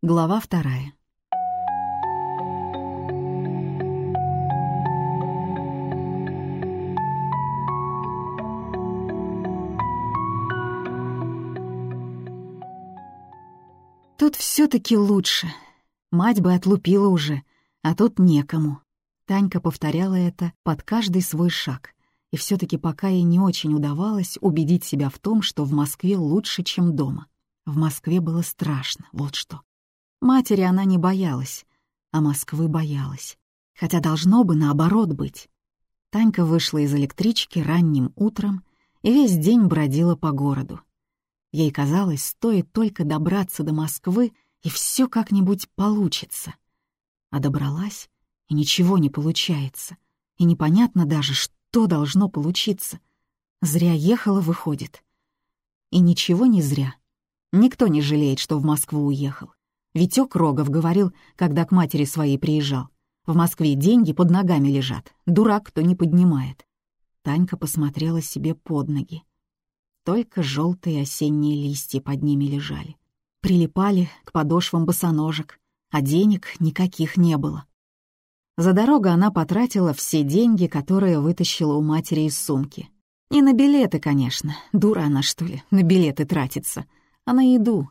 Глава вторая. Тут все-таки лучше. Мать бы отлупила уже, а тут некому. Танька повторяла это под каждый свой шаг. И все-таки пока ей не очень удавалось убедить себя в том, что в Москве лучше, чем дома. В Москве было страшно, вот что. Матери она не боялась, а Москвы боялась. Хотя должно бы наоборот быть. Танька вышла из электрички ранним утром и весь день бродила по городу. Ей казалось, стоит только добраться до Москвы, и все как-нибудь получится. А добралась, и ничего не получается. И непонятно даже, что должно получиться. Зря ехала, выходит. И ничего не зря. Никто не жалеет, что в Москву уехал. Витек Рогов говорил, когда к матери своей приезжал. В Москве деньги под ногами лежат. Дурак, кто не поднимает. Танька посмотрела себе под ноги. Только желтые осенние листья под ними лежали. Прилипали к подошвам босоножек, а денег никаких не было. За дорогу она потратила все деньги, которые вытащила у матери из сумки. Не на билеты, конечно. Дура она, что ли, на билеты тратится. А на еду.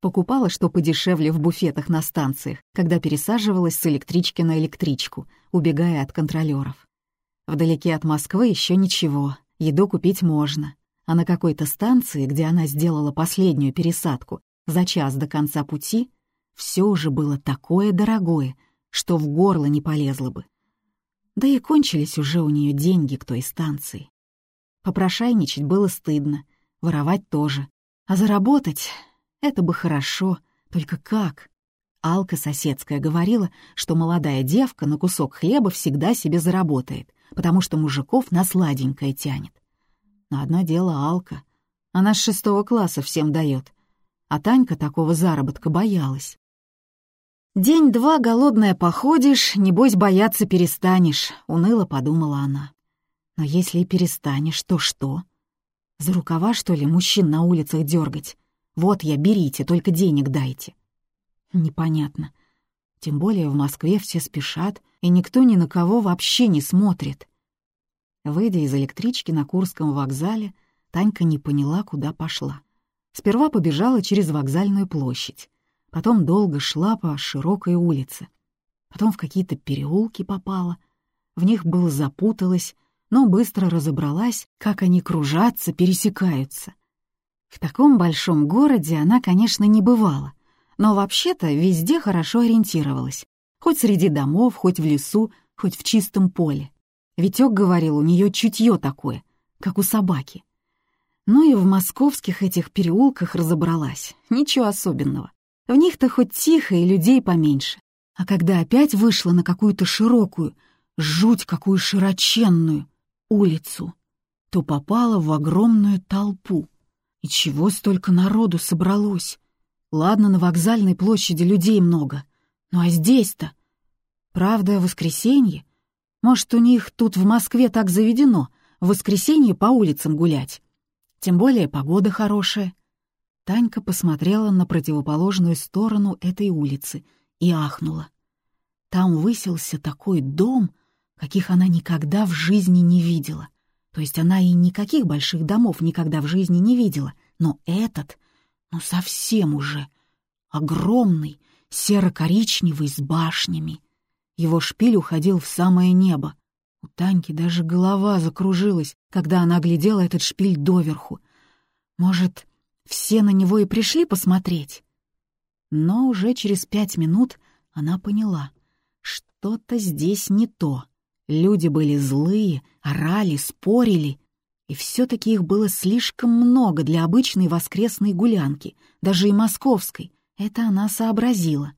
Покупала что подешевле в буфетах на станциях, когда пересаживалась с электрички на электричку, убегая от контролёров. Вдалеке от Москвы еще ничего, еду купить можно. А на какой-то станции, где она сделала последнюю пересадку за час до конца пути, все уже было такое дорогое, что в горло не полезло бы. Да и кончились уже у нее деньги к той станции. Попрошайничать было стыдно, воровать тоже, а заработать это бы хорошо, только как? Алка соседская говорила, что молодая девка на кусок хлеба всегда себе заработает, потому что мужиков на сладенькое тянет. Но одно дело Алка. Она с шестого класса всем дает. А Танька такого заработка боялась. «День-два голодная походишь, небось бояться перестанешь», — уныло подумала она. «Но если и перестанешь, то что? За рукава, что ли, мужчин на улицах дергать? Вот я, берите, только денег дайте. Непонятно. Тем более в Москве все спешат, и никто ни на кого вообще не смотрит. Выйдя из электрички на Курском вокзале, Танька не поняла, куда пошла. Сперва побежала через вокзальную площадь, потом долго шла по широкой улице, потом в какие-то переулки попала, в них было запуталась, но быстро разобралась, как они кружатся, пересекаются. В таком большом городе она, конечно, не бывала, но вообще-то везде хорошо ориентировалась. Хоть среди домов, хоть в лесу, хоть в чистом поле. Витек говорил, у нее чутье такое, как у собаки. Ну и в московских этих переулках разобралась. Ничего особенного. В них-то хоть тихо и людей поменьше. А когда опять вышла на какую-то широкую, жуть какую широченную улицу, то попала в огромную толпу. И чего столько народу собралось? Ладно, на вокзальной площади людей много. Ну а здесь-то? Правда, воскресенье? Может, у них тут в Москве так заведено, в воскресенье по улицам гулять. Тем более погода хорошая. Танька посмотрела на противоположную сторону этой улицы и ахнула. Там высился такой дом, каких она никогда в жизни не видела. То есть она и никаких больших домов никогда в жизни не видела, но этот, ну совсем уже, огромный, серо-коричневый, с башнями. Его шпиль уходил в самое небо. У Таньки даже голова закружилась, когда она глядела этот шпиль доверху. Может, все на него и пришли посмотреть? Но уже через пять минут она поняла, что-то здесь не то. Люди были злые, орали, спорили, и все-таки их было слишком много для обычной воскресной гулянки, даже и московской. Это она сообразила.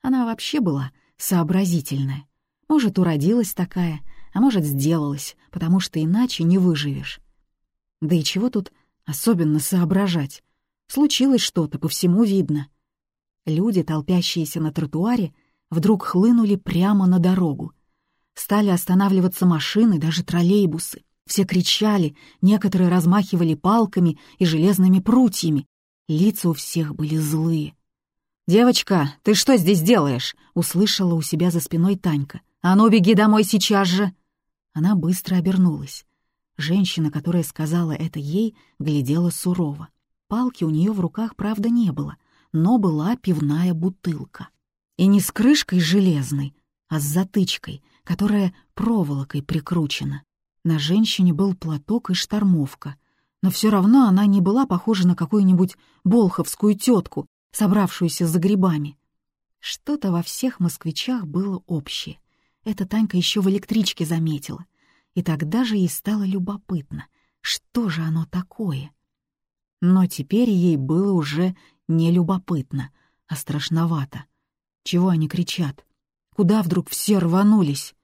Она вообще была сообразительная. Может, уродилась такая, а может, сделалась, потому что иначе не выживешь. Да и чего тут особенно соображать? Случилось что-то, по всему видно. Люди, толпящиеся на тротуаре, вдруг хлынули прямо на дорогу — Стали останавливаться машины, даже троллейбусы. Все кричали, некоторые размахивали палками и железными прутьями. Лица у всех были злые. «Девочка, ты что здесь делаешь?» — услышала у себя за спиной Танька. «А ну, беги домой сейчас же!» Она быстро обернулась. Женщина, которая сказала это ей, глядела сурово. Палки у нее в руках, правда, не было, но была пивная бутылка. И не с крышкой железной, а с затычкой, которая проволокой прикручена. На женщине был платок и штормовка, но все равно она не была похожа на какую-нибудь болховскую тетку, собравшуюся за грибами. Что-то во всех москвичах было общее. Это Танька еще в электричке заметила. И тогда же ей стало любопытно, что же оно такое. Но теперь ей было уже не любопытно, а страшновато. Чего они кричат? Куда вдруг все рванулись?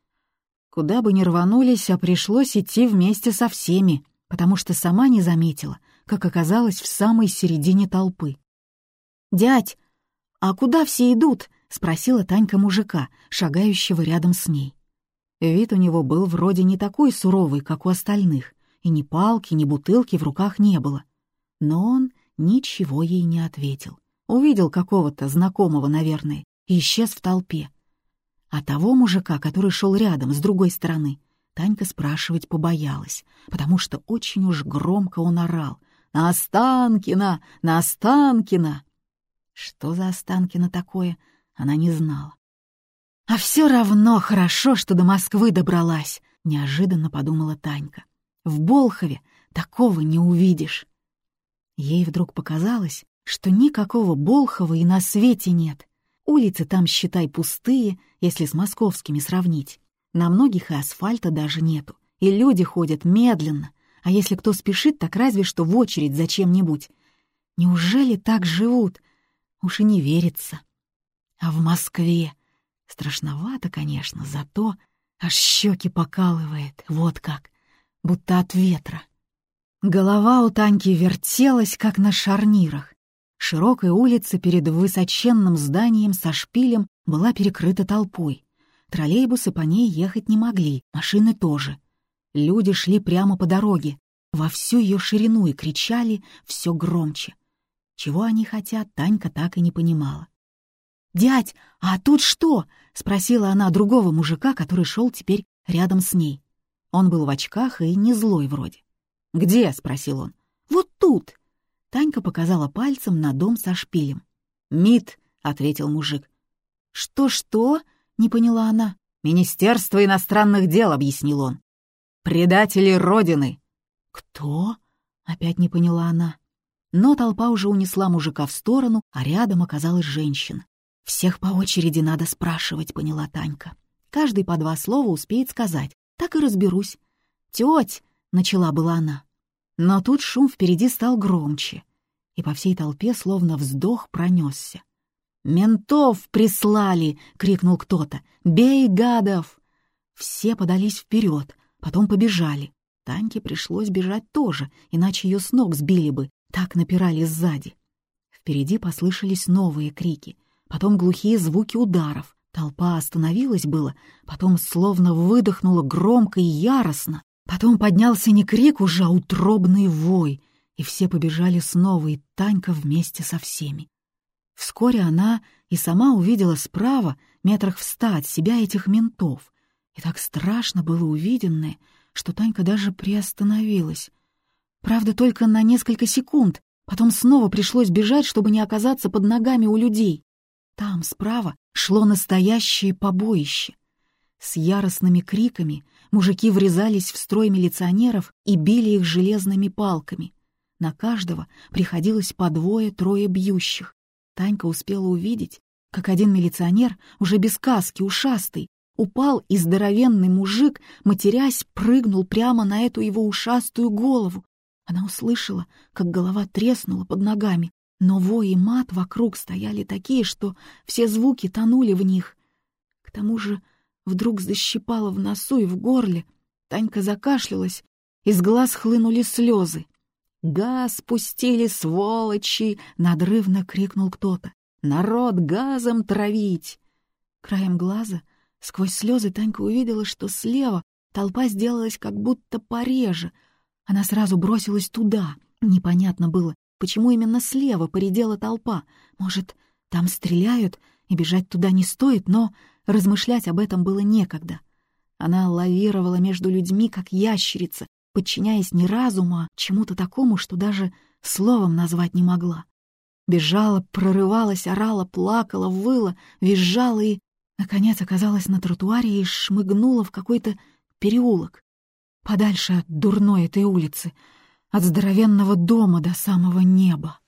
Куда бы ни рванулись, а пришлось идти вместе со всеми, потому что сама не заметила, как оказалась в самой середине толпы. «Дядь, а куда все идут?» — спросила Танька мужика, шагающего рядом с ней. Вид у него был вроде не такой суровый, как у остальных, и ни палки, ни бутылки в руках не было. Но он ничего ей не ответил. Увидел какого-то знакомого, наверное, и исчез в толпе. А того мужика, который шел рядом, с другой стороны, Танька спрашивать побоялась, потому что очень уж громко он орал. «На Останкина! На Останкина!» Что за Останкина такое, она не знала. «А все равно хорошо, что до Москвы добралась», — неожиданно подумала Танька. «В Болхове такого не увидишь». Ей вдруг показалось, что никакого Болхова и на свете нет. Улицы там, считай, пустые, если с московскими сравнить. На многих и асфальта даже нету, и люди ходят медленно, а если кто спешит, так разве что в очередь за чем-нибудь. Неужели так живут? Уж и не верится. А в Москве? Страшновато, конечно, зато аж щеки покалывает, вот как, будто от ветра. Голова у Таньки вертелась, как на шарнирах. Широкая улица перед высоченным зданием со шпилем была перекрыта толпой. Троллейбусы по ней ехать не могли, машины тоже. Люди шли прямо по дороге, во всю ее ширину и кричали все громче. Чего они хотят, Танька так и не понимала. «Дядь, а тут что?» — спросила она другого мужика, который шел теперь рядом с ней. Он был в очках и не злой вроде. «Где?» — спросил он. «Вот тут!» Танька показала пальцем на дом со шпилем. «МИД», — ответил мужик. «Что-что?» — не поняла она. «Министерство иностранных дел», — объяснил он. «Предатели Родины». «Кто?» — опять не поняла она. Но толпа уже унесла мужика в сторону, а рядом оказалась женщина. «Всех по очереди надо спрашивать», — поняла Танька. «Каждый по два слова успеет сказать. Так и разберусь». «Тёть!» — начала была она. Но тут шум впереди стал громче, и по всей толпе словно вздох пронесся. «Ментов прислали!» — крикнул кто-то. «Бей, гадов!» Все подались вперед, потом побежали. Таньке пришлось бежать тоже, иначе ее с ног сбили бы, так напирали сзади. Впереди послышались новые крики, потом глухие звуки ударов. Толпа остановилась было, потом словно выдохнула громко и яростно. Потом поднялся не крик уже, а утробный вой, и все побежали снова, и Танька вместе со всеми. Вскоре она и сама увидела справа, метрах в ста от себя этих ментов. И так страшно было увиденное, что Танька даже приостановилась. Правда, только на несколько секунд, потом снова пришлось бежать, чтобы не оказаться под ногами у людей. Там, справа, шло настоящее побоище. С яростными криками мужики врезались в строй милиционеров и били их железными палками. На каждого приходилось по двое-трое бьющих. Танька успела увидеть, как один милиционер, уже без каски, ушастый, упал, и здоровенный мужик, матерясь, прыгнул прямо на эту его ушастую голову. Она услышала, как голова треснула под ногами, но вой и мат вокруг стояли такие, что все звуки тонули в них. К тому же Вдруг защипало в носу и в горле. Танька закашлялась, из глаз хлынули слезы. «Газ пустили, сволочи!» — надрывно крикнул кто-то. «Народ газом травить!» Краем глаза сквозь слезы Танька увидела, что слева толпа сделалась как будто пореже. Она сразу бросилась туда. Непонятно было, почему именно слева поредела толпа. Может, Там стреляют, и бежать туда не стоит, но размышлять об этом было некогда. Она лавировала между людьми, как ящерица, подчиняясь не разуму, а чему-то такому, что даже словом назвать не могла. Бежала, прорывалась, орала, плакала, выла, визжала и, наконец, оказалась на тротуаре и шмыгнула в какой-то переулок. Подальше от дурной этой улицы, от здоровенного дома до самого неба.